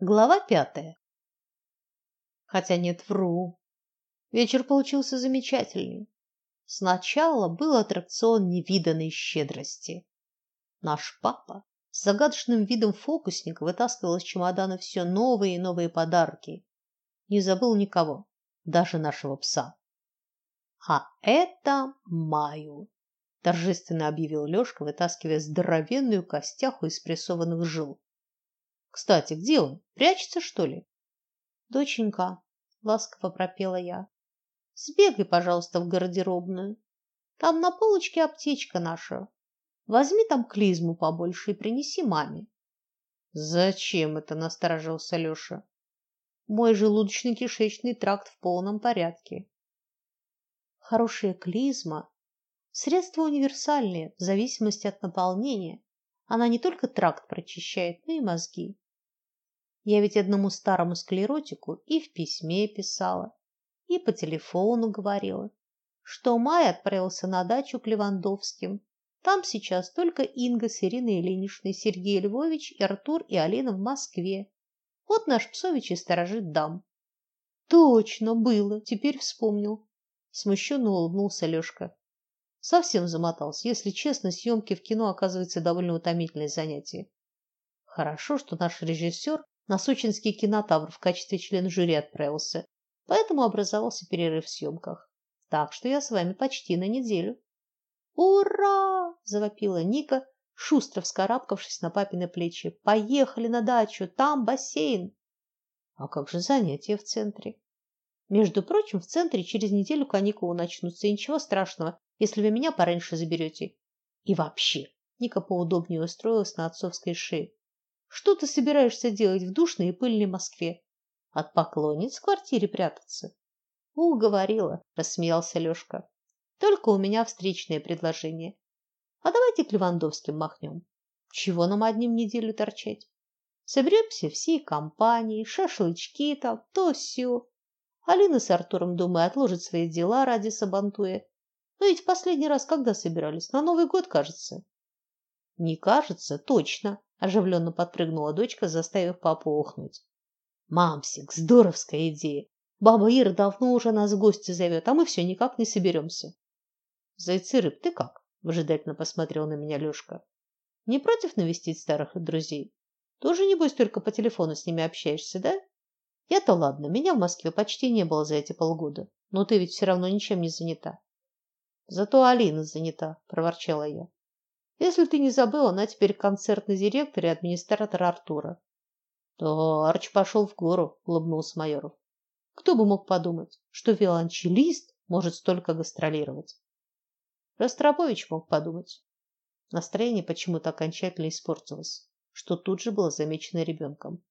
Глава пятая. Хотя нет, вру. Вечер получился замечательный. Сначала был аттракцион невиданной щедрости. Наш папа с загадочным видом фокусника вытаскивал из чемодана все новые и новые подарки. Не забыл никого, даже нашего пса. А это Маю, торжественно объявил Лёшка, вытаскивая здоровенную костяху из прессованных жил. Кстати, где он? Прячется, что ли? Доченька, ласково пропела я. Сбегай, пожалуйста, в гардеробную. Там на полочке аптечка наша. Возьми там клизму побольше и принеси маме. Зачем это, насторожился Лёша. Мой желудочно-кишечный тракт в полном порядке. Хорошая клизма средство универсальное в зависимости от наполнения. Она не только тракт прочищает, но и мозги. Я ведь одному старому склеротику и в письме писала, и по телефону говорила, что Май отправился на дачу к Левандовским. Там сейчас только Инга с Ириной Ильиничной, Сергей Львович и Артур и Алина в Москве. Вот наш Псович и сторожит дам. Точно было, теперь вспомнил. Смущенно улыбнулся Лёшка. Совсем замотался. Если честно, съемки в кино оказывается довольно утомительное занятие. Хорошо, что наш режиссер на сочинский кинотавр в качестве члена жюри отправился. Поэтому образовался перерыв в съемках. Так что я с вами почти на неделю. Ура! завопила Ника, шустро вскарабкавшись на папины плечи. Поехали на дачу, там бассейн. А как же занятия в центре? Между прочим, в центре через неделю каникулы начнутся, и ничего страшного, если вы меня пораньше заберете. И вообще, Ника поудобнее устроилась на отцовской шее. Что ты собираешься делать в душной и пыльной Москве? От поклонниц в квартире прятаться? Уговорила, рассмеялся Лёшка. Только у меня встречное предложение. А давайте к Левандовским махнем. Чего нам одним неделю торчать? Соберемся всей компанией, шашлычки там, то сё. Алина с Артуром, думаю, отложат свои дела ради Сабантуя. Но ведь в последний раз когда собирались? На Новый год, кажется. Не кажется, точно оживленно подпрыгнула дочка, заставив папу охнуть. Мамсик, здоровская идея. Баба Ира давно уже нас в гости зовет, а мы все никак не соберемся. Зайцы рыб, ты как? выжидательно посмотрел на меня Лёшка. Не против навестить старых друзей? Тоже небось только по телефону с ними общаешься, да? Я-то ладно, меня в Москве почти не было за эти полгода. Но ты ведь все равно ничем не занята. Зато Алина занята, проворчала я. Если ты не забыл, она теперь концертный директор и администратор Артура. Да, Арч пошел в гору, улыбнулся Майоров. Кто бы мог подумать, что виолончелист может столько гастролировать? Ростропович мог подумать. Настроение почему-то окончательно испортилось, что тут же было замечено ребенком.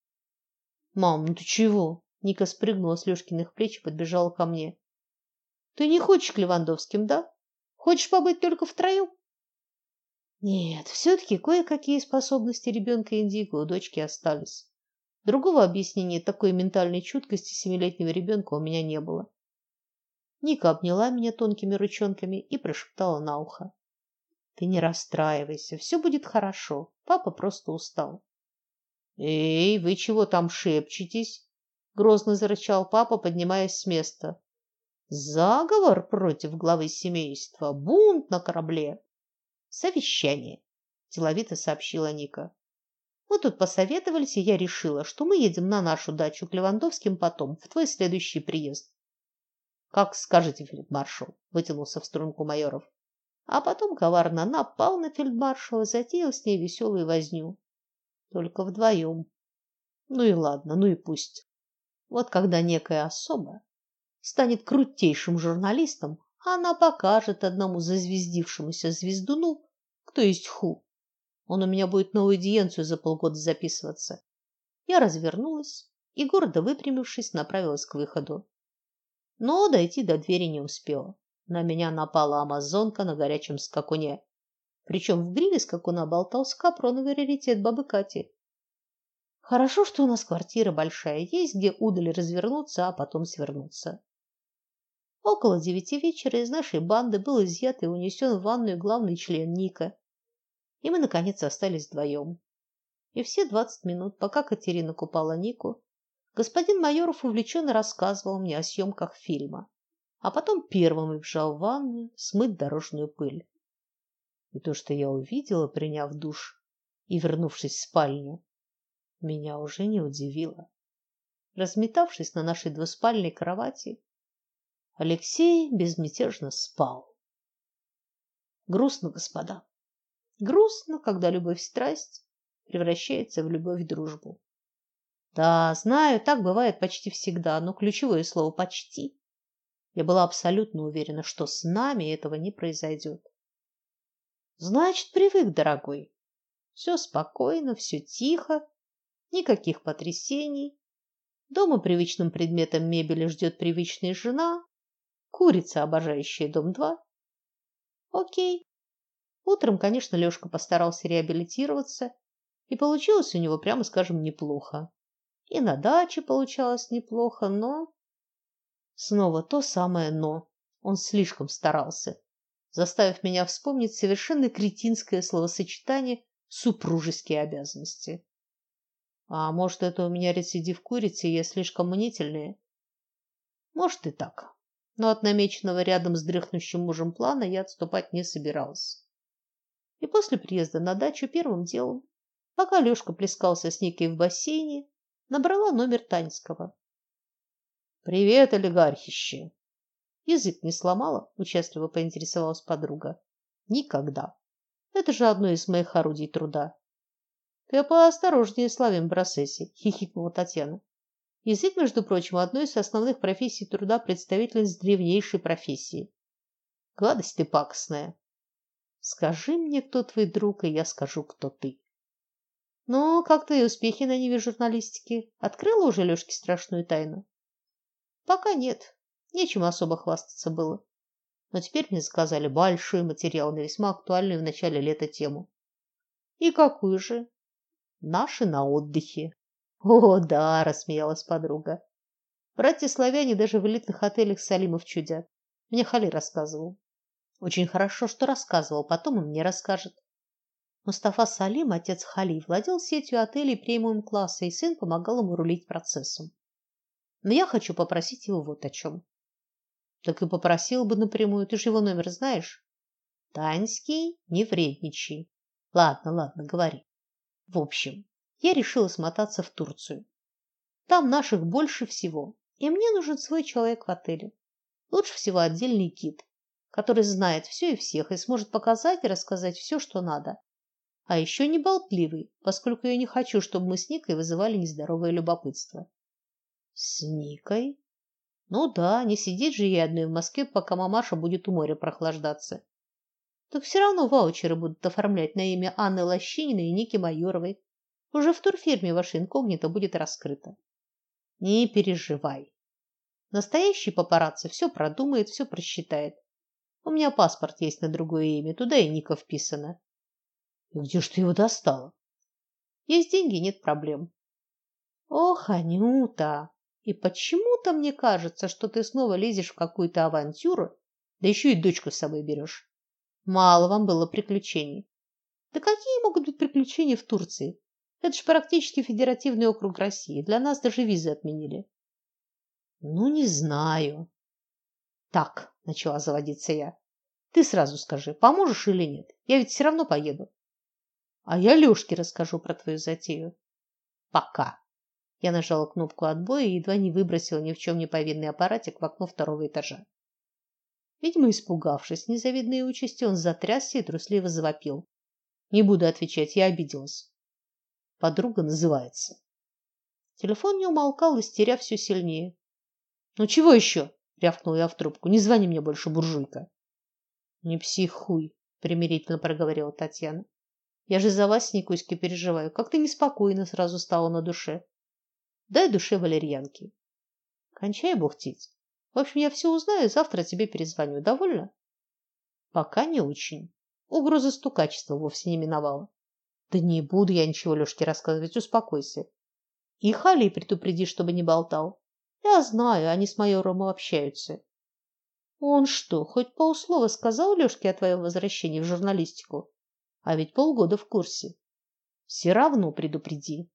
Мам, ну ты чего? Ника спрыгнула с Лёшкиных плеч и подбежала ко мне. Ты не хочешь к Левандовским, да? Хочешь побыть только втроем? Нет, все-таки кое-какие способности ребенка Индиго у дочки остались. Другого объяснения такой ментальной чуткости семилетнего ребенка у меня не было. Ника обняла меня тонкими ручонками и прошептала на ухо: "Ты не расстраивайся, все будет хорошо. Папа просто устал". "Эй, вы чего там шепчетесь?" грозно зарычал папа, поднимаясь с места. "Заговор против главы семейства, бунт на корабле". Совещание, деловито сообщила Ника. Мы тут посоветовались, и я решила, что мы едем на нашу дачу к Левандовским потом, в твой следующий приезд. Как скажете, фельдмаршал, вытянулся в струнку майоров. А потом коварно напал на фельдмаршала, затеял с ней веселую возню. Только вдвоем. Ну и ладно, ну и пусть. Вот когда некая особа станет крутейшим журналистом, она покажет одному зазвездившемуся звездуну, кто есть ху. Он у меня будет новую аудиенцию за полгода записываться. Я развернулась и гордо выпрямившись, направилась к выходу. Но дойти до двери не успела. На меня напала амазонка на горячем скакуне. Причем в гриве скакуна болтался капроновый раритет бабы Кати. Хорошо, что у нас квартира большая, есть где удали развернуться, а потом свернуться. Около девяти вечера из нашей банды был изъят и унесен в ванную главный член Ника, и мы наконец остались вдвоем. И все двадцать минут, пока Катерина купала Нику, господин Майоров увлеченно рассказывал мне о съемках фильма, а потом первым убежал в ванную смыть дорожную пыль. И то, что я увидела, приняв душ и вернувшись в спальню, меня уже не удивило. Разметавшись на нашей двуспальной кровати, Алексей безмятежно спал. Грустно, господа. Грустно, когда любовь-страсть превращается в любовь-дружбу. Да, знаю, так бывает почти всегда, но ключевое слово почти. Я была абсолютно уверена, что с нами этого не произойдет. Значит, привык, дорогой. Все спокойно, все тихо, никаких потрясений. Дома привычным предметом мебели ждет привычная жена, курица, обожающая дом 2. О'кей. Утром, конечно, Лёшка постарался реабилитироваться, и получилось у него, прямо скажем, неплохо. И на даче получалось неплохо, но снова то самое но. Он слишком старался заставив меня вспомнить совершенно кретинское словосочетание супружеские обязанности. А может, это у меня рецидив курицы, я слишком мнительная? Может и так. Но от намеченного рядом с дрыхнущим мужем плана я отступать не собиралась. И после приезда на дачу первым делом, пока Лёшка плескался с Никой в бассейне, набрала номер Таньского. Привет, олигархище. Язык не сломала, участливо поинтересовалась подруга. Никогда. Это же одно из моих орудий труда. Ты поосторожнее с лавем Брасеси, хихикнула Татьяна. Язык, между прочим, одной из основных профессий труда представительниц древнейшей профессии. Гадость ты пакостная. Скажи мне, кто твой друг, и я скажу, кто ты. Ну, как твои успехи на ниве журналистики? Открыла уже Лёшке страшную тайну? Пока нет. Нечем особо хвастаться было. Но теперь мне заказали большой материал на весьма актуальную в начале лета тему. И какую же? Наши на отдыхе. О, да, рассмеялась подруга. Братья-славяне даже в элитных отелях Салимов чудят. Мне Хали рассказывал. Очень хорошо, что рассказывал, потом и мне расскажет. Мустафа Салим, отец Хали, владел сетью отелей премиум-класса, и сын помогал ему рулить процессом. Но я хочу попросить его вот о чем. Так и попросил бы напрямую, ты же его номер знаешь. Таньский, не вредничай. Ладно, ладно, говори. В общем, я решила смотаться в Турцию. Там наших больше всего, и мне нужен свой человек в отеле. Лучше всего отдельный кит, который знает все и всех и сможет показать и рассказать все, что надо. А еще не болтливый, поскольку я не хочу, чтобы мы с Никой вызывали нездоровое любопытство. С Никой? Ну да, не сидеть же ей одной в Москве, пока мамаша будет у моря прохлаждаться. Так все равно ваучеры будут оформлять на имя Анны Лощининой и Ники Майоровой. Уже в турфирме ваше инкогнито будет раскрыто. Не переживай. Настоящий папарацци все продумает, все просчитает. У меня паспорт есть на другое имя, туда и Ника вписана. И где ж ты его достала? Есть деньги, нет проблем. Ох, Анюта, и почему-то мне кажется, что ты снова лезешь в какую-то авантюру, да еще и дочку с собой берешь. Мало вам было приключений. Да какие могут быть приключения в Турции? Это же практически федеративный округ России. Для нас даже визы отменили. Ну, не знаю. Так, начала заводиться я. Ты сразу скажи, поможешь или нет? Я ведь все равно поеду. А я Лёшке расскажу про твою затею. Пока. Я нажала кнопку отбоя и едва не выбросила ни в чем не повинный аппаратик в окно второго этажа. Видимо, испугавшись незавидной участи, он затрясся и трусливо завопил. Не буду отвечать, я обиделась. Подруга называется. Телефон не умолкал, истеря все сильнее. Ну чего еще? рявкнул я в трубку. Не звони мне больше, буржуйка. Не психуй, примирительно проговорила Татьяна. Я же за вас с Никуськой переживаю. Как-то неспокойно сразу стало на душе. Дай душе валерьянки. Кончай бухтеть. В общем, я все узнаю, завтра тебе перезвоню. Довольно? Пока не очень. Угроза стукачества вовсе не миновала. Да не буду я ничего Лёшке рассказывать, успокойся. И Хали предупреди, чтобы не болтал. Я знаю, они с майором общаются. Он что, хоть полслова сказал Лёшке о твоем возвращении в журналистику? А ведь полгода в курсе. Все равно предупреди.